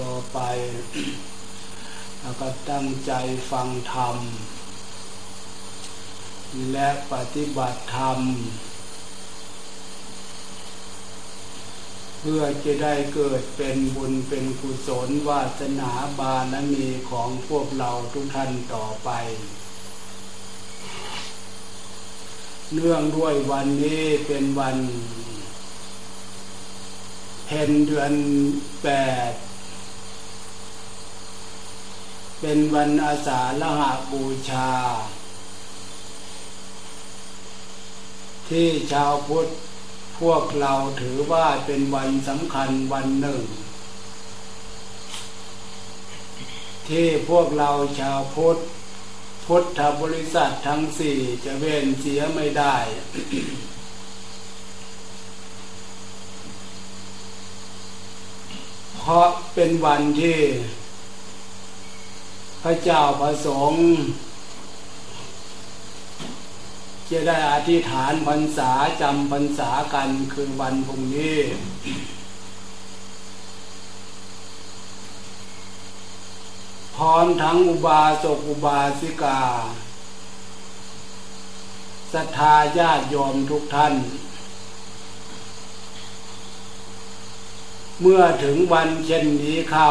ต่อไปแล้วก็ตั้งใจฟังธรรม และปฏิบัติธรรม เพื่อจะได้เกิดเป็นบุญเป็นกุศลวาสนาบารมีของพวกเราทุกท่านต่อไป เนื่องด้วยวันนี้เป็นวันเพ็ญเดือนแปด เป็นวันอาสาฬหาบูชา ที่ชาวพุทธพวกเราถือว่าเป็นวันสำคัญวันหนึ่ง ที่พวกเราชาวพุทธพุทธบริษัททั้งสี่จะเว้นเสียไม่ได้ เพราะเป็นวันที่ พระเจ้าประสงค์จะได้อธิษฐานพรรษาจำพรรษากันคือวันพรุ่งนี้ พร้อมทั้งอุบาสกอุบาสิกาศรัทธาญาติโยมทุกท่าน เมื่อถึงวันเช่นนี้เข้า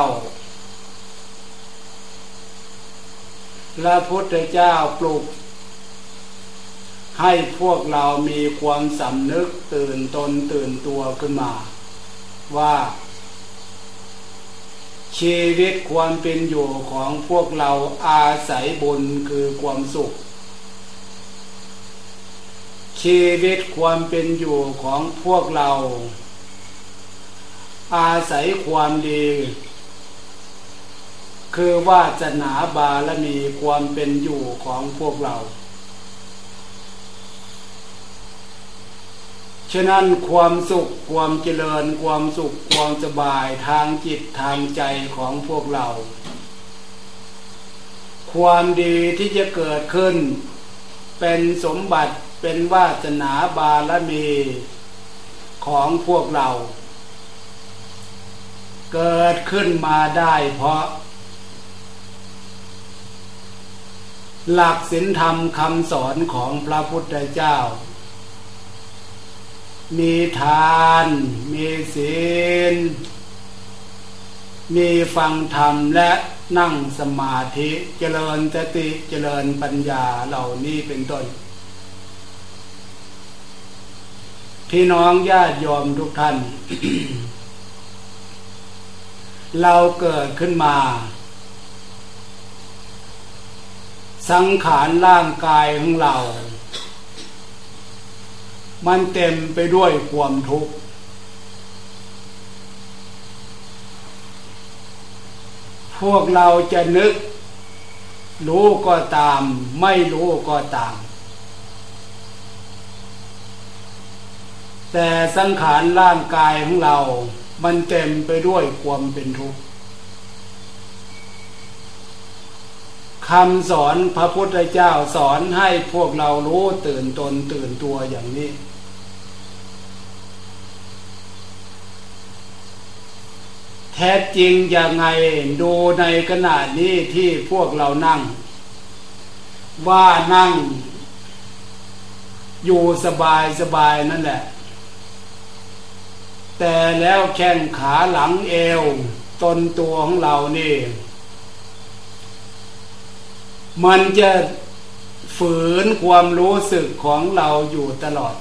พระพุทธเจ้าปลุก ให้พวกเรามีความสำนึกตื่นตนตื่นตัวขึ้นมา ว่า ชีวิตความเป็นอยู่ของพวกเราอาศัยบุญคือความสุข ชีวิตความเป็นอยู่ของพวกเรา อาศัยความดี คือว่าสนาบารมีความเป็นอยู่ของพวกเรา ฉะนั้นความสุขความเจริญ ความสุขความสบายทางจิตทางใจของพวกเรา ความดีที่จะเกิดขึ้น เป็นสมบัติเป็นวาสนาบารมีของพวกเรา เกิดขึ้นมาได้เพราะ หลักศีลธรรมคำสอนของพระพุทธเจ้า มีทาน มีศีล มีฟังธรรมและนั่งสมาธิเจริญสติเจริญปัญญาเหล่านี้เป็นต้น พี่น้องญาติยอมทุกท่าน เราเกิดขึ้นมา สังขารร่างกายของเรา มันเต็มไปด้วยความทุกข์พวกเราจะนึก รู้ก็ตาม ไม่รู้ก็ตาม แต่สังขารร่างกายของเรา มันเต็มไปด้วยความเป็นทุกข์ คำสอนพระพุทธเจ้าสอนให้พวกเรารู้ตื่นตนตื่นตัวอย่างนี้ แท้จริงย่างไงดูในขณะนี้ที่พวกเรานั่ง ว่านั่ง อยู่สบายสบายนั่นแหละ แต่แล้วแข้งขาหลังเอว ตนตัวของเรานี่ มันจะฝืนความรู้สึกของเราอยู่ตลอด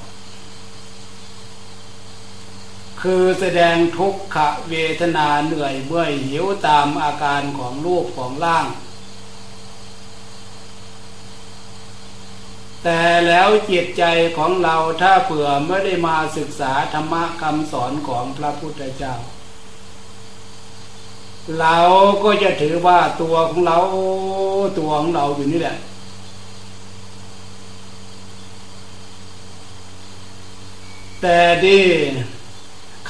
คือแสดงทุกขเวทนาเหนื่อยเมื่อยหิวตามอาการของรูปของร่าง แต่แล้วจิตใจของเราถ้าเผื่อไม่ได้มาศึกษาธรรมะคำสอนของพระพุทธเจ้า เราก็จะถือว่าตัวของเราตัวของเราอยู่นี่แหละ แต่ดี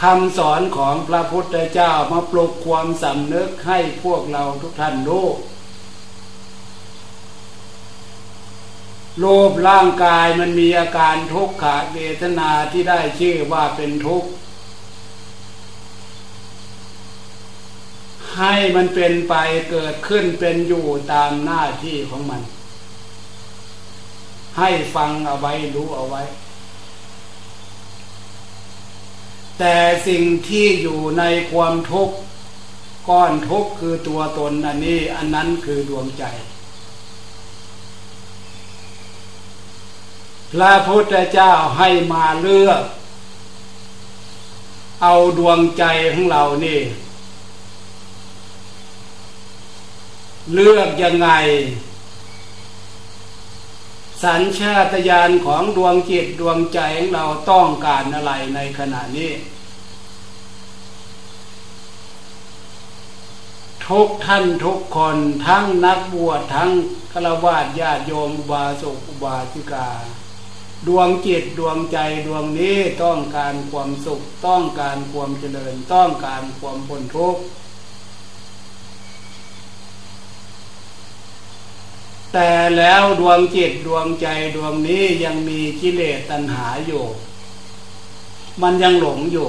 คำสอนของพระพุทธเจ้ามาปลุกความสำนึกให้พวกเราทุกท่านรู้โลภร่างกายมันมีอาการทุกขเวทนาที่ได้ชื่อว่าเป็นทุกข์ ให้มันเป็นไปเกิดขึ้นเป็นอยู่ตามหน้าที่ของมัน ให้ฟังเอาไว้รู้เอาไว้ แต่สิ่งที่อยู่ในความทุกข์ก้อนทุกข์คือตัวตนอันนี้ อันนั้นคือดวงใจพระพุทธเจ้าให้มาเลือก เอาดวงใจของเรานี่ เลือกยังไง สัญชาตญาณของดวงจิตดวงใจของเราต้องการอะไรในขณะนี้ ทุกท่านทุกคนทั้งนักบวชทั้งฆราวาสญาติโยมบาสุอุบาสิกา ดวงจิตดวงใจดวงนี้ต้องการความสุข ต้องการความเจริญ ต้องการความพ้นทุกข์ แต่แล้วดวงจิตดวงใจดวงนี้ยังมีกิเลสตัณหาอยู่ มันยังหลงอยู่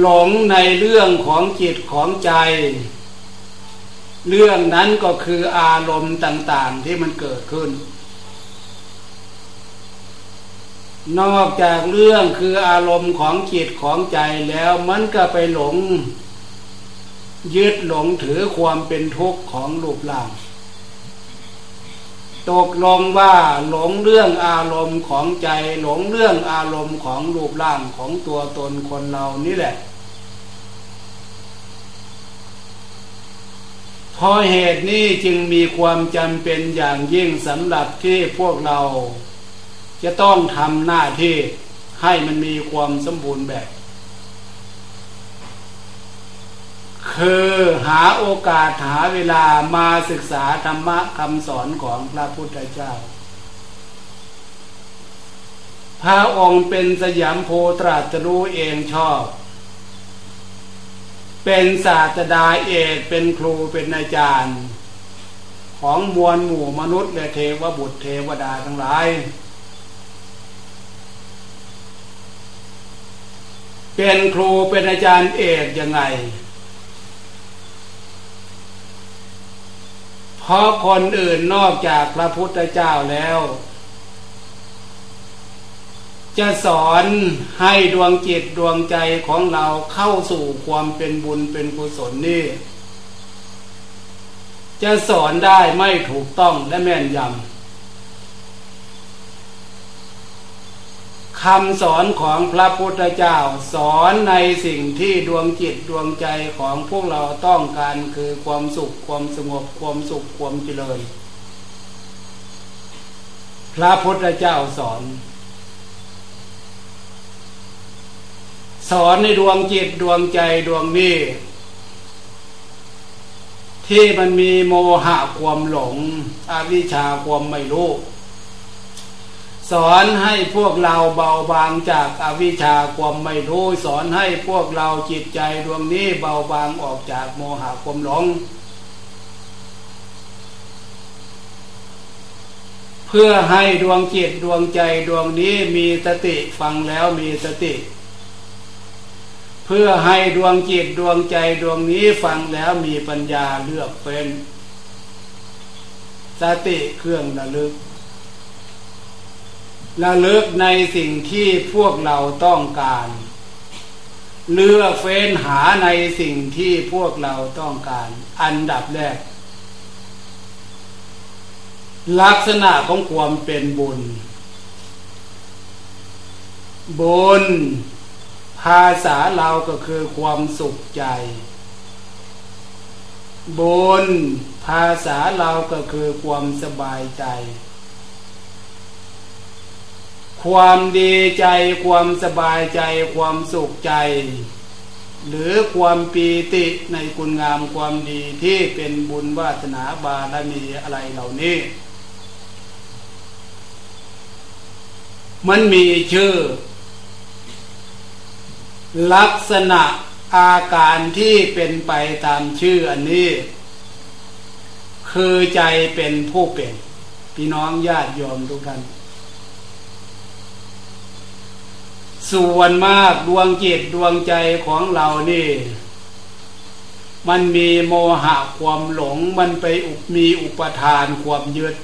หลงในเรื่องของจิตของใจ เรื่องนั้นก็คืออารมณ์ต่าง ๆที่มันเกิดขึ้น นอกจากเรื่องคืออารมณ์ของจิตของใจแล้วมันก็ไปหลง ยึดหลงถือความเป็นทุกข์ของรูปร่าง ตกลงว่าหลงเรื่องอารมณ์ของใจหลงเรื่องอารมณ์ของรูปร่างของตัวตนคนเรานี่แหละพราะเหตุนี้จึงมีความจำเป็นอย่างยิ่งสำหรับที่พวกเรา จะต้องทำหน้าที่ให้มันมีความสมบูรณ์แบบ คือหาโอกาสหาเวลามาศึกษาธรรมะคำสอนของพระพุทธเจ้า พระองค์เป็นสยามโพตรัสรู้เองชอบ เป็นศาสตดาเอกเป็นครูเป็นอาจารย์ ของมวลหมู่มนุษย์และเทวบุตรเทวดาทั้งหลายเป็นครูเป็นอาจารย์เอกยังไง เพราะคนอื่นนอกจากพระพุทธเจ้าแล้ว จะสอนให้ดวงจิตดวงใจของเราเข้าสู่ความเป็นบุญเป็นกุศลนี่จะสอนได้ไม่ถูกต้องและแม่นยำ คำสอนของพระพุทธเจ้าสอนในสิ่งที่ดวงจิตดวงใจของพวกเราต้องการคือความสุขความสงบความสุขความเจริญ พระพุทธเจ้าสอน สอนในดวงจิตดวงใจดวงนี้ที่มันมีโมหะความหลง อวิชชาความไม่รู้ สอนให้พวกเราเบาบางจากอวิชชาความไม่รู้สอนให้พวกเราจิตใจดวงนี้เบาบางออกจากโมหะความหลง เพื่อให้ดวงจิตดวงใจดวงนี้มีสติฟังแล้วมีสติ เพื่อให้ดวงจิตดวงใจดวงนี้ฟังแล้วมีปัญญาเลือกเป็น สติเครื่องระลึก ระลึกในสิ่งที่พวกเราต้องการ เลือกเฟ้นหาในสิ่งที่พวกเราต้องการ อันดับแรก ลักษณะของความเป็นบุญ บุญภาษาเราก็คือความสุขใจ บุญภาษาเราก็คือความสบายใจ ความดีใจความสบายใจความสุขใจ หรือความปีติในคุณงามความดีที่เป็นบุญวาสนาบารมีอะไรเหล่านี้ มันมีชื่อ ลักษณะอาการที่เป็นไปตามชื่ออันนี้ คือใจเป็นผู้เป็น พี่น้องญาติโยมทุกท่าน ส่วนมากดวงจิตดวงใจของเรานี่ มันมีโมหะความหลงมันไปอุมีอุปทานความยึด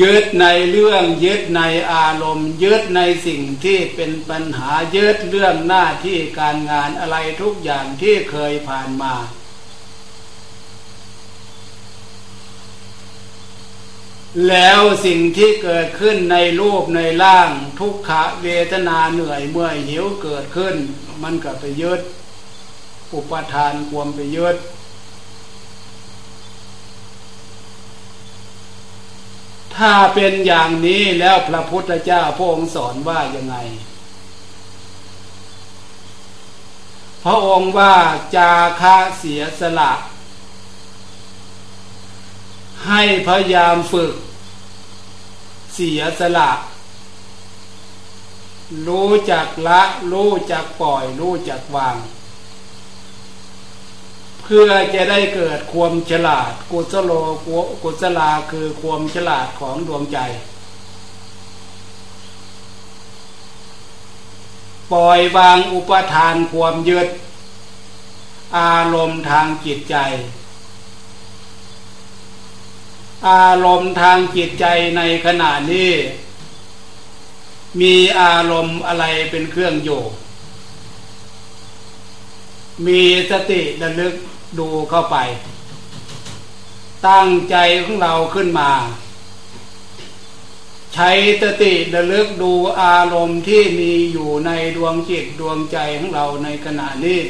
ยึดในเรื่องยึดในอารมณ์ยึดในสิ่งที่เป็นปัญหายึดเรื่องหน้าที่การงานอะไรทุกอย่างที่เคยผ่านมา แล้วสิ่งที่เกิดขึ้นในรูปในร่าง ทุกขเวทนาเหนื่อยเมื่อยหิวเกิดขึ้น มันก็ไปยึดอุปทานความไปยึดถ้าเป็นอย่างนี้แล้วพระพุทธเจ้าพระองค์สอนว่ายังไง พระองค์ว่าจาคะเสียสละ ให้พยายามฝึก เสียสละ รู้จักละ รู้จักปล่อย รู้จักวาง เพื่อจะได้เกิดความฉลาด กุศโลกุศลาคือความฉลาดของดวงใจปล่อยวางอุปทานความยึด อารมณ์ทางจิตใจ อารมณ์ทางจิตใจในขณะนี้ มีอารมณ์อะไรเป็นเครื่องโยกมีสติระลึกดูเข้าไป ตั้งใจของเราขึ้นมา ใช้สติระลึกดูอารมณ์ที่มีอยู่ในดวงจิตดวงใจของเราในขณะนี้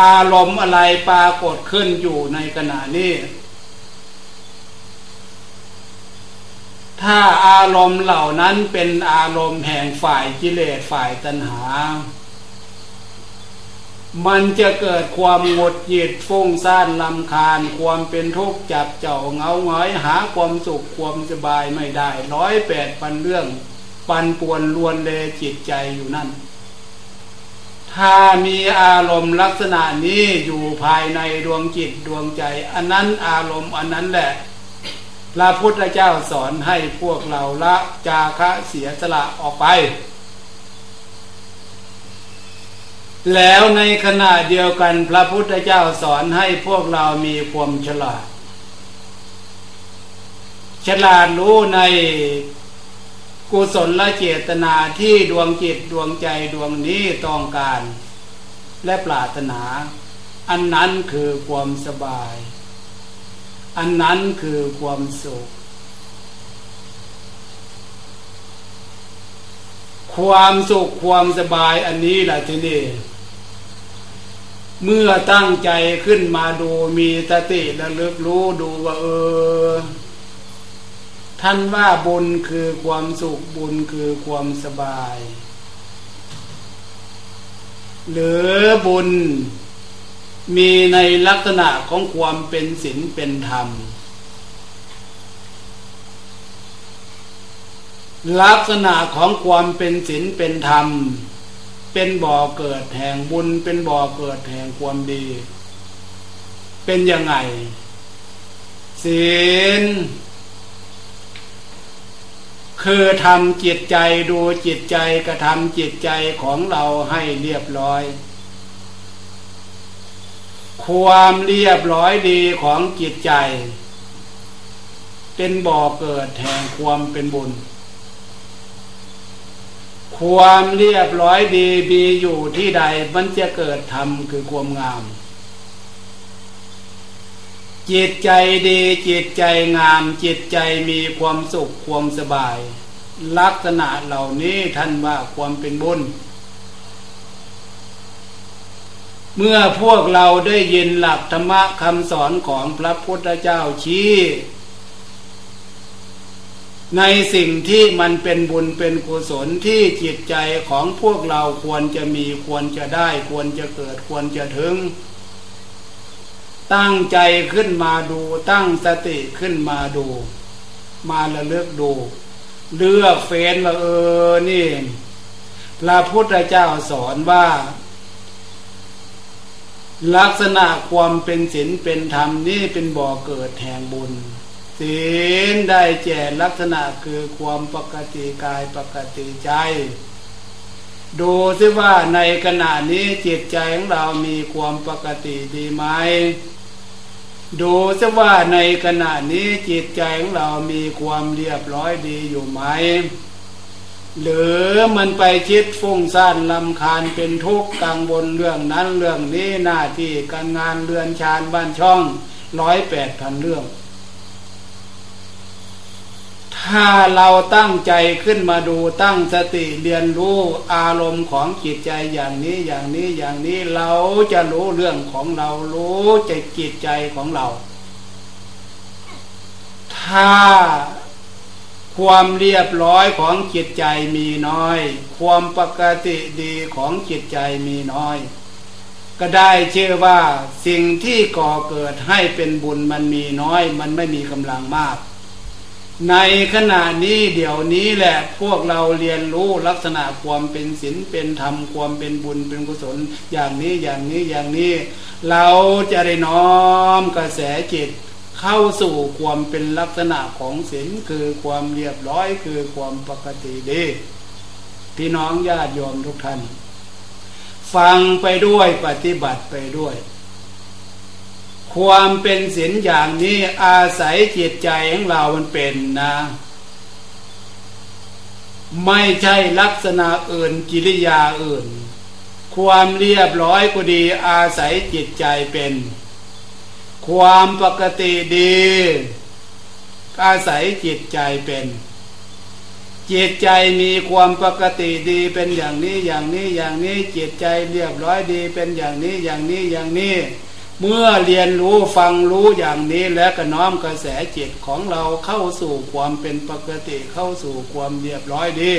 อารมณ์อะไรปรากฏขึ้นอยู่ในขณะนี้ ถ้าอารมณ์เหล่านั้นเป็นอารมณ์แห่งฝ่ายกิเลสฝ่ายตัณหา มันจะเกิดความหงดหยิดฟุ้งซ่านลำคาญ ความเป็นทุกข์จับเจ้าเงาหงอยหาความสุขความสบายไม่ได้ร้อยแปดปันเรื่อง ปันป่วนลวนเลจิตใจอยู่นั่น ถ้ามีอารมณ์ลักษณะนี้อยู่ภายในดวงจิตดวงใจ อันนั้นอารมณ์อันนั้นแหละ พระพุทธเจ้าสอนให้พวกเราละจาคะเสียสละออกไป แล้วในขณะเดียวกันพระพุทธเจ้าสอนให้พวกเรามีความฉลาด ฉลาดรู้ใน กุศลและเจตนาที่ดวงจิตดวงใจดวงนี้ต้องการ และปรารถนา อันนั้นคือความสบาย อันนั้นคือความสุข ความสุขความสบายอันนี้แหละที่นี่เมื่อตั้งใจขึ้นมาดูมีสติระลึกรู้ดูว่าเออ ท่านว่าบุญคือความสุขบุญคือความสบาย หรือบุญมีในลักษณะของความเป็นศีลเป็นธรรม ลักษณะของความเป็นศีลเป็นธรรม เป็นบ่อเกิดแห่งบุญ เป็นบ่อเกิดแห่งความดี เป็นยังไงศีล คือทำจิตใจดูจิตใจกระทำจิตใจของเราให้เรียบร้อย ความเรียบร้อยดีของจิตใจ เป็นบ่อเกิดแห่งความเป็นบุญ ความเรียบร้อยดีมีอยู่ที่ใดมันจะเกิดธรรมคือความงาม จิตใจดีจิตใจงาม จิตใจมีความสุขความสบาย ลักษณะเหล่านี้ท่านว่าความเป็นบุญ เมื่อพวกเราได้ยินหลักธรรมะคำสอนของพระพุทธเจ้าชี้ ในสิ่งที่มันเป็นบุญเป็นกุศลที่จิตใจของพวกเราควรจะมีควรจะได้ควรจะเกิดควรจะถึง ตั้งใจขึ้นมาดู ตั้งสติขึ้นมาดู มาระเลึกดู เลือกเฟ้นว่าเออนี่พระพุทธเจ้าสอนว่า ลักษณะความเป็นศีลเป็นธรรมนี่เป็นบ่อเกิดแห่งบุญศีลได้แก่ลักษณะคือความปกติกายปกติใจดูซิว่าในขณะนี้จิตใจของเรามีความปกติดีไหม ดูซะว่าในขณะนี้จิตใจของเรามีความเรียบร้อยดีอยู่ไหม หรือมันไปคิดฟุ้งซ่านลำคาญเป็นทุกข์กังวลเรื่องนั้นเรื่องนี้หน้าที่การงานเรือนชานบ้านช่องร้อยแปดพันเรื่อง ถ้าเราตั้งใจขึ้นมาดูตั้งสติเรียนรู้อารมณ์ของจิตใจอย่างนี้อย่างนี้อย่างนี้เราจะรู้เรื่องของเรารู้ใจจิตใจของเรา ถ้าความเรียบร้อยของจิตใจมีน้อย ความปกติดีของจิตใจมีน้อย ก็ได้เชื่อว่าสิ่งที่ก่อเกิดให้เป็นบุญมันมีน้อย มันไม่มีกำลังมาก ในขณะนี้เดี๋ยวนี้แหละพวกเราเรียนรู้ลักษณะความเป็นศีลเป็นธรรมความเป็นบุญเป็นกุศลอย่างนี้อย่างนี้อย่างนี้ เราจะได้น้อมกระแสจิตเข้าสู่ความเป็นลักษณะของศีลคือความเรียบร้อยคือความปกติดีพี่น้องญาติโยมทุกท่าน ฟังไปด้วยปฏิบัติไปด้วย ความเป็นศีลอย่างนี้อาศัยจิตใจของเรามันเป็นนะ ไม่ใช่ลักษณะอื่นกิริยาอื่น ความเรียบร้อยก็ดีอาศัยจิตใจเป็น ความปกติดี อาศัยจิตใจเป็น จิตใจมีความปกติดีเป็นอย่างนี้อย่างนี้อย่างนี้จิตใจเรียบร้อยดีเป็นอย่างนี้อย่างนี้อย่างนี้ เมื่อเรียนรู้ฟังรู้อย่างนี้แล้วก็น้อมกระแสจิตของเราเข้าสู่ความเป็นปกติเข้าสู่ความเรียบร้อยดี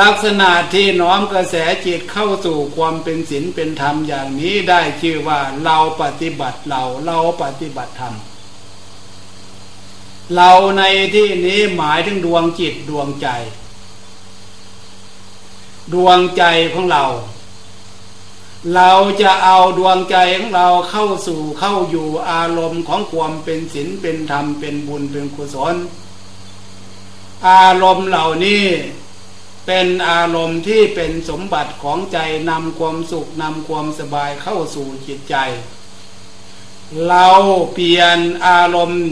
ลักษณะที่น้อมกระแสจิตเข้าสู่ความเป็นศีลเป็นธรรมอย่างนี้ได้ชื่อว่าเราปฏิบัติเราเราปฏิบัติธรรมเราในที่นี้หมายถึงดวงจิตดวงใจ ดวงใจของเรา เราจะเอาดวงใจของเราเข้าสู่เข้าอยู่อารมณ์ของความเป็นศีลเป็นธรรมเป็นบุญเป็นกุศล อารมณ์เหล่านี้เป็นอารมณ์ที่เป็นสมบัติของใจนำความสุขนำความสบายเข้าสู่จิตใจ เราเปลี่ยนอารมณ์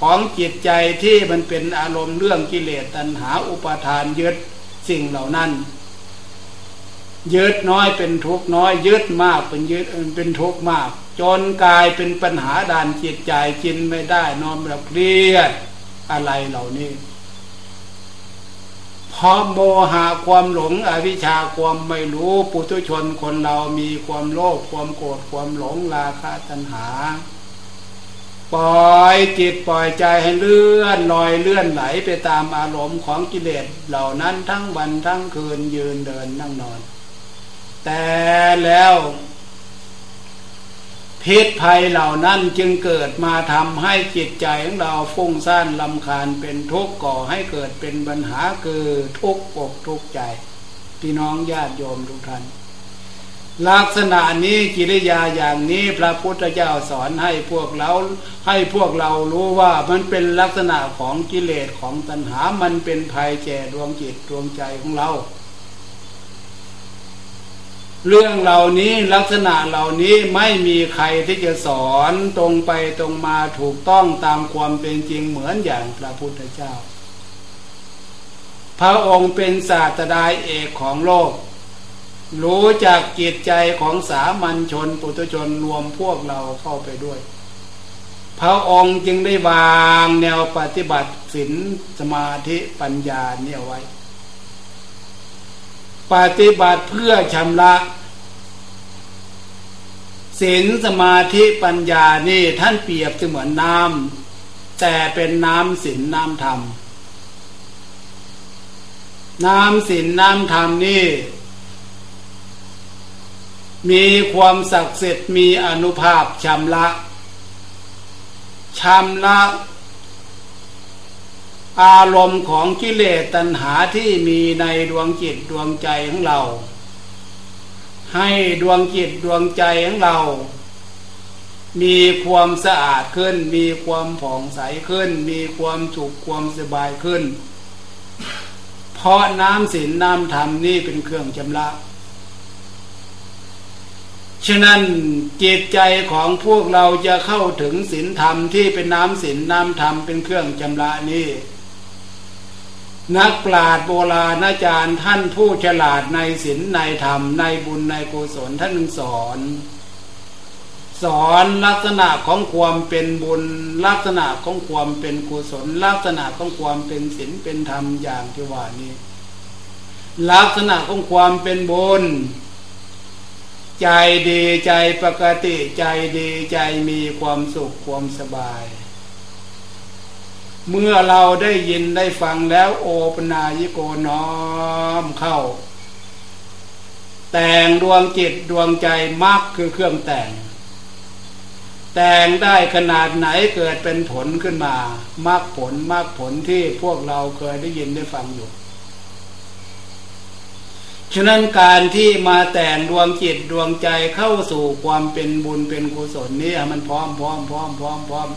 ของจิตใจที่มันเป็นอารมณ์เรื่องกิเลสตัณหาอุปาทานยึดสิ่งเหล่านั้น ยึดน้อยเป็นทุกน้อย ยึดมากเป็นยึดเป็นทุกมาก จนกลายเป็นปัญหาด่านจิตใจกินไม่ได้ นอนแบบเครียดอะไรเหล่านี้เพราะโมหะความหลงอวิชชาความไม่รู้ปุถุชนคนเรามีความโลภความโกรธความหลงราคะตัณหา ปล่อยจิตปล่อยใจให้เลื่อนลอยเลื่อนไหลไปตามอารมณ์ของกิเลสเหล่านั้นทั้งวันทั้งคืนยืนเดินนั่งนอน แต่แล้วพิษภัยเหล่านั้นจึงเกิดมาทำให้จิตใจของเราฟุ้งซ่านลำคาญเป็นทุกข์ก่อให้เกิดเป็นปัญหาคือทุกข์อกทุกข์ใจพี่น้องญาติโยมทุกท่านลักษณะนี้กิริยาอย่างนี้พระพุทธเจ้าสอนให้พวกเราให้พวกเรารู้ว่ามันเป็นลักษณะของกิเลสของตัณหามันเป็นภัยแก่ดวงจิตดวงใจของเรา เรื่องเหล่านี้ลักษณะเหล่านี้ไม่มีใครที่จะสอนตรงไปตรงมาถูกต้องตามความเป็นจริงเหมือนอย่างพระพุทธเจ้า พระองค์เป็นศาสดาเอกของโลก รู้จักจิตใจของสามัญชนปุถุชนรวมพวกเราเข้าไปด้วย พระองค์จึงได้วางแนวปฏิบัติศีลสมาธิปัญญาเนี่ยไว้ ปฏิบัติเพื่อชำระศีลสมาธิปัญญานี่ท่านเปรียบเสมือนน้ำแต่เป็นน้ำศีลน้ำธรรม น้ำศีลน้ำธรรมนี่ มีความศักดิ์สิทธิ์มีอนุภาพชำระชำระ อารมณ์ของกิเลสตัณหาที่มีในดวงจิตดวงใจของเรา ให้ดวงจิตดวงใจของเรา มีความสะอาดขึ้น มีความผ่องใสขึ้น มีความสุขความสบายขึ้น เพราะน้ำศีลน้ำธรรมนี่เป็นเครื่องชำระฉะนั้นจิตใจของพวกเราจะเข้าถึงศีลธรรมที่เป็นน้ำศีลน้ำธรรมเป็นเครื่องชำระนี่ นักปราชญ์โบราณอาจารย์ท่านผู้ฉลาดในศีลในธรรมในบุญในกุศลท่านสอน สอนลักษณะของความเป็นบุญ ลักษณะของความเป็นกุศล ลักษณะของความเป็นศีลเป็นธรรมอย่างที่ว่านี้ ลักษณะของความเป็นบุญใจดีใจปกติใจดีใจมีความสุขความสบาย เมื่อเราได้ยินได้ฟังแล้วโอปนายิโกน้อมเข้า แต่งดวงจิตดวงใจมากคือเครื่องแต่ง แต่งได้ขนาดไหนเกิดเป็นผลขึ้นมามากผลมากผลที่พวกเราเคยได้ยินได้ฟังอยู่ฉะนั้นการที่มาแต่งดวงจิตดวงใจเข้าสู่ความเป็นบุญเป็นกุศลนี้มันพร้อมพร้อมพร้อมพร้อมพร้อม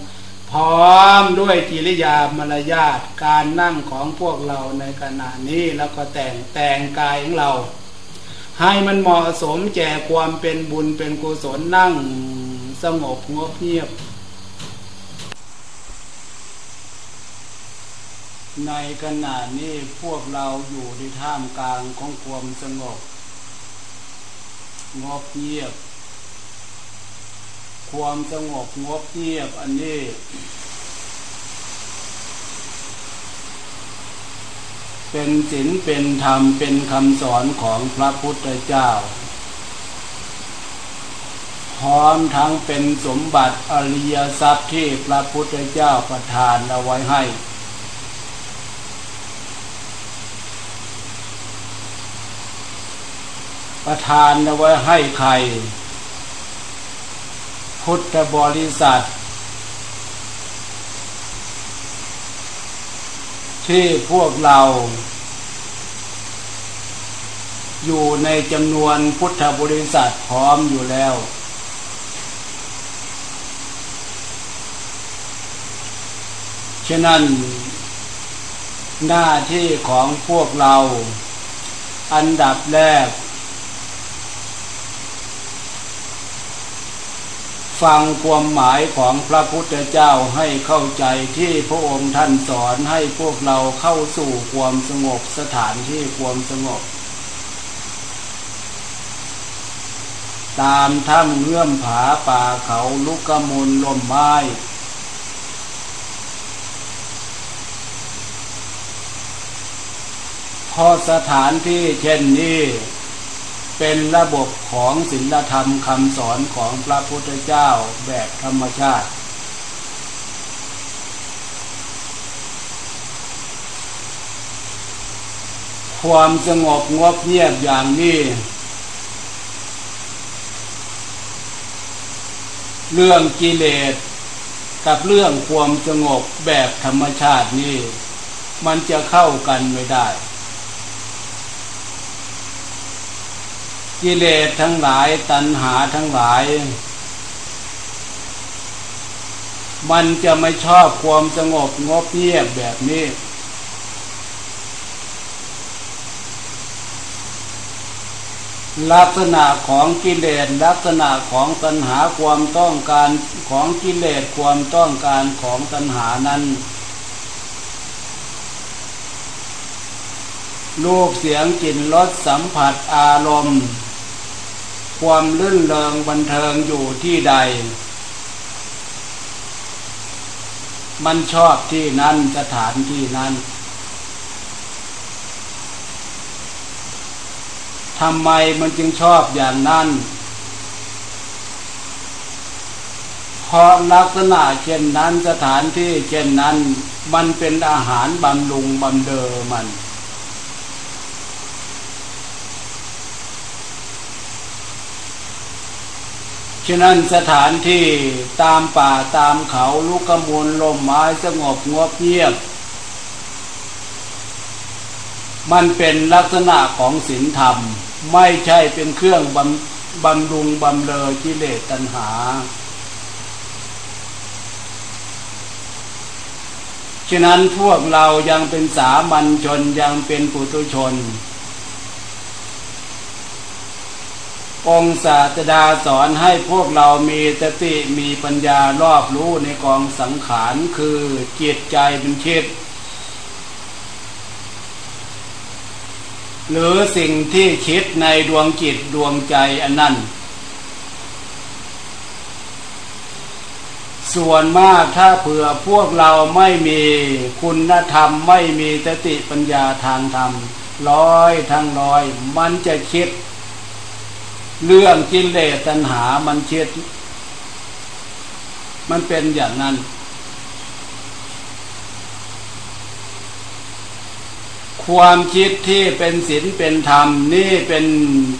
พร้อมด้วยกิริยามารยาทการนั่งของพวกเราในขณะนี้แล้วก็แต่งแต่งกายของเรา ให้มันเหมาะสมแก่ความเป็นบุญเป็นกุศลนั่งสงบงบเงียบ ในขณะนี้พวกเราอยู่ในท่ามกลางของความสงบงบเงียบ ความสงบงบเงียบอันนี้ เป็นศีลเป็นธรรมเป็นคำสอนของพระพุทธเจ้า พร้อมทั้งเป็นสมบัติอริยทรัพย์ที่พระพุทธเจ้าประทานเอาไว้ให้ประทานเอาไว้ให้ใคร พุทธบริษัท ที่พวกเรา อยู่ในจำนวนพุทธบริษัทพร้อมอยู่แล้ว ฉะนั้น หน้าที่ของพวกเรา อันดับแรก ฟังความหมายของพระพุทธเจ้าให้เข้าใจที่พระองค์ท่านสอนให้พวกเราเข้าสู่ความสงบสถานที่ความสงบ ตามถ้ำเงื่อมผาป่าเขาลุกกมลลมไม้พอสถานที่เช่นนี้ เป็นระบบของศีลธรรมคำสอนของพระพุทธเจ้าแบบธรรมชาติ ความสงบงบเงียบอย่างนี้ เรื่องกิเลสกับเรื่องความสงบแบบธรรมชาตินี่ มันจะเข้ากันไม่ได้ กิเลสทั้งหลายตัณหาทั้งหลาย มันจะไม่ชอบความสงบงบเงียบแบบนี้ ลักษณะของกิเลสลักษณะของตัณหาความต้องการของกิเลสความต้องการของตัณหานั้นลูกเสียงกลิ่นรสสัมผัสอารมณ์ ความลื่นเริงบันเทิงอยู่ที่ใด มันชอบที่นั้นสถานที่นั้นทำไมมันจึงชอบอย่างนั้นเพราะลักษณะเช่นนั้นสถานที่เช่นนั้น มันเป็นอาหารบำรุงบำเดอมัน ฉะนั้นสถานที่ตามป่าตามเขาลูกกระมูลลมไม้สงบงบเงียบ มันเป็นลักษณะของศีลธรรม ไม่ใช่เป็นเครื่องบำบำรุงบำเลอกิเลสตัณหา ฉะนั้นพวกเรายังเป็นสามัญชนยังเป็นปุถุชน องศาสดาสอนให้พวกเรามีสติมีปัญญารอบรู้ในกองสังขารคือจิตใจเป็นคิดหรือสิ่งที่คิดในดวงจิตดวงใจอันนั้น ส่วนมากถ้าเผื่อพวกเราไม่มีคุณธรรมไม่มีสติปัญญาทางธรรม ร้อยทั้งร้อย มันจะคิด เรื่องกิเลสตัณหามันคิดมันเป็นอย่างนั้น ความคิดที่เป็นศีลเป็นธรรม นี่เป็น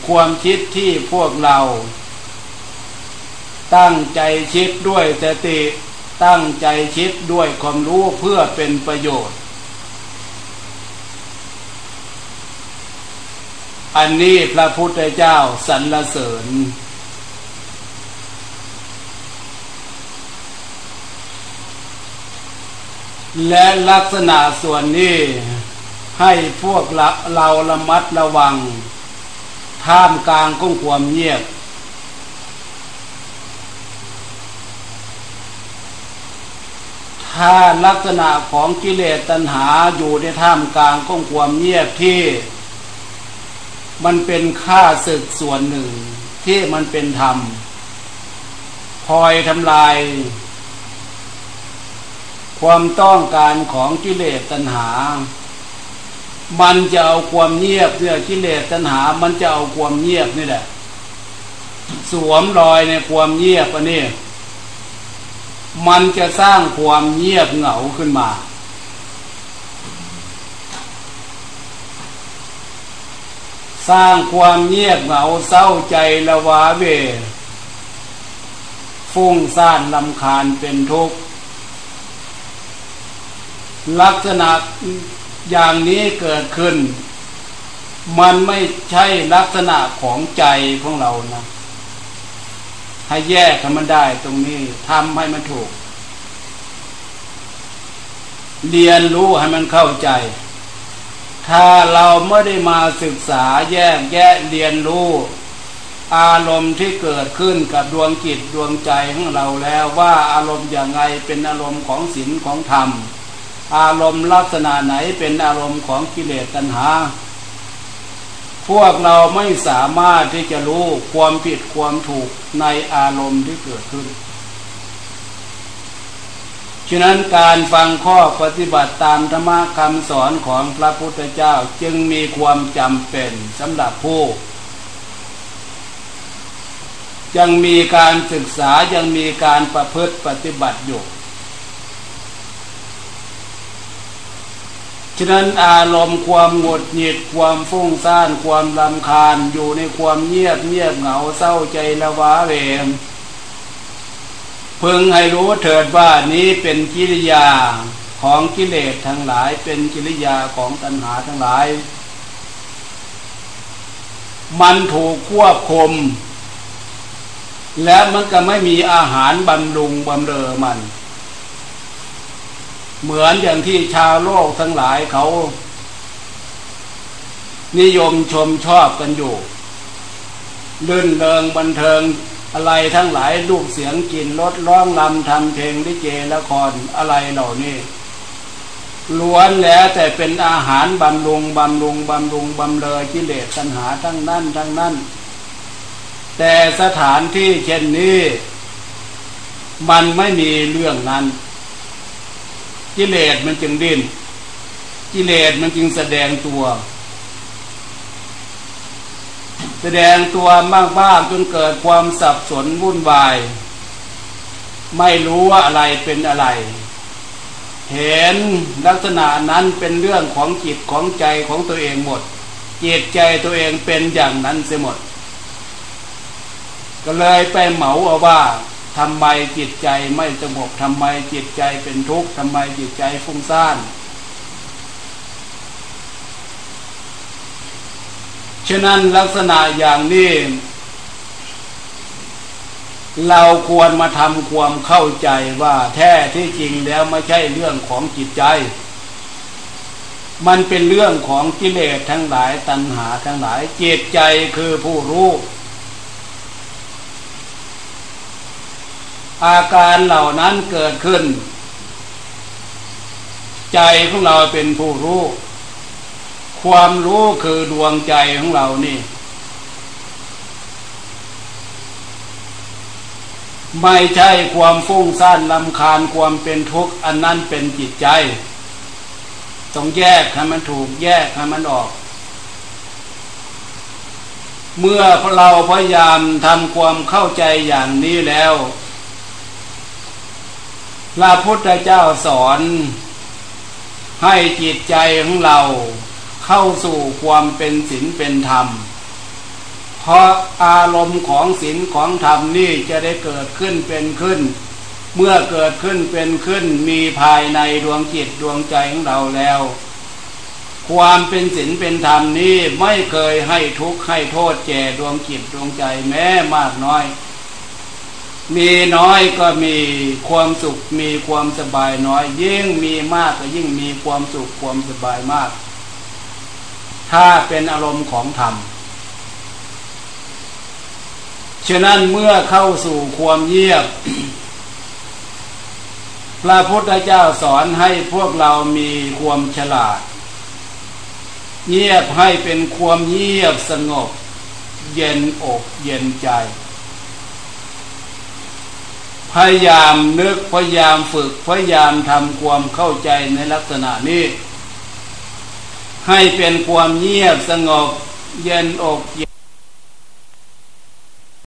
ความคิดที่พวกเรา ตั้งใจคิดด้วยสติ ตั้งใจคิดด้วยความรู้เพื่อเป็นประโยชน์ อันนี้พระพุทธเจ้าสรรเสริญ และลักษณะส่วนนี้ให้พวกเราระมัดระวัง ท่ามกลางของความเงียบ ถ้าลักษณะของกิเลสตัณหาอยู่ในท่ามกลางของความเงียบที่ มันเป็นค่าศึกส่วนหนึ่ง ที่มันเป็นธรรมคอยทำลาย ความต้องการของกิเลสตัณหา มันจะเอาความเงียบเนี่ยกิเลสตัณหา มันจะเอาความเงียบนี่แหละ สวมรอยในความเงียบอันนี้มันจะสร้างความเงียบเหงาขึ้นมา สร้างความเงียบเหงาเศร้าใจละวาเว ฟุ้งซ่านลำคาญเป็นทุกข์ ลักษณะอย่างนี้เกิดขึ้น มันไม่ใช่ลักษณะของใจของเรานะ ให้แยกให้มันได้ตรงนี้ทำให้มันถูก เรียนรู้ให้มันเข้าใจ ถ้าเราไม่ได้มาศึกษาแยกแยะเรียนรู้ อารมณ์ที่เกิดขึ้นกับดวงจิตดวงใจของเราแล้วว่าอารมณ์อย่างไงเป็นอารมณ์ของศีลของธรรม อารมณ์ลักษณะไหนเป็นอารมณ์ของกิเลสตัณหา พวกเราไม่สามารถที่จะรู้ความผิดความถูกในอารมณ์ที่เกิดขึ้น ฉะนั้นการฟังข้อปฏิบัติตามธรรมคำสอนของพระพุทธเจ้าจึงมีความจำเป็นสำหรับผู้ยังมีการศึกษายังมีการประพฤติปฏิบัติอยู่ ฉะนั้นอารมณ์ความหงดหงิดความฟุ้งซ่านความลำคาญอยู่ในความเงียบเงียบเหงาเศร้าใจละวะเวง พึงให้รู้เถิดว่านี้เป็นกิริยาของกิเลสทั้งหลาย เป็นกิริยาของตัณหาทั้งหลาย มันถูกควบคุม และมันก็ไม่มีอาหารบำรุงบำเรอมัน เหมือนอย่างที่ชาวโลกทั้งหลายเขา นิยมชมชอบกันอยู่ลื่นเริงบันเทิง อะไรทั้งหลายลูกเสียงกลิ่นรถร้องลำทำเพลงลิเกละครอะไรเหล่านี้ล้วนแล้วแต่เป็นอาหารบำรุงบำรุงบำรุงบำเลยกิเลสตัณหาทั้งนั้นทั้งนั้น แต่สถานที่เช่นนี้ มันไม่มีเรื่องนั้น กิเลสมันจึงดิ้นกิเลสมันจึงแสดงตัว แสดงตัวมากบ้างจนเกิดความสับสนวุ่นวาย ไม่รู้ว่าอะไรเป็นอะไร เห็นลักษณะนั้นเป็นเรื่องของจิตของใจของตัวเองหมด จิตใจตัวเองเป็นอย่างนั้นเสียหมด ก็เลยไปเหมาเอาว่าทำไมจิตใจไม่สงบทำไมจิตใจเป็นทุกข์ทำไมจิตใจฟุ้งซ่าน ฉะนั้นลักษณะอย่างนี้ เราควรมาทำความเข้าใจว่าแท้ที่จริงแล้วไม่ใช่เรื่องของจิตใจ มันเป็นเรื่องของกิเลสทั้งหลายตัณหาทั้งหลายเจตใจคือผู้รู้อาการเหล่านั้นเกิดขึ้น ใจของเราเป็นผู้รู้ ความรู้คือดวงใจของเรานี่ ไม่ใช่ความฟุ้งซ่านลำคาญความเป็นทุกข์อันนั้นเป็นจิตใจ ต้องแยกให้มันถูกแยกให้มันออก เมื่อเราพยายามทำความเข้าใจอย่างนี้แล้วพระพุทธเจ้าสอนให้จิตใจของเรา เข้าสู่ความเป็นศีลเป็นธรรม เพราะอารมณ์ของศีลของธรรมนี่จะได้เกิดขึ้นเป็นขึ้น เมื่อเกิดขึ้นเป็นขึ้นมีภายในดวงจิตดวงใจของเราแล้ว ความเป็นศีลเป็นธรรมนี้ไม่เคยให้ทุกข์ให้โทษแก่ดวงจิตดวงใจแม้มากน้อย มีน้อยก็มีความสุขมีความสบายน้อย ยิ่งมีมากก็ยิ่งมีความสุขความสบายมาก ถ้าเป็นอารมณ์ของธรรม ฉะนั้นเมื่อเข้าสู่ความเงียบ พระพุทธเจ้าสอนให้พวกเรามีความฉลาด เงียบให้เป็นความเงียบสงบ เย็นอกเย็นใจ พยายามนึกพยายามฝึกพยายามทำความเข้าใจในลักษณะนี้ ให้เป็นความเงียบสงบเย็นอกเ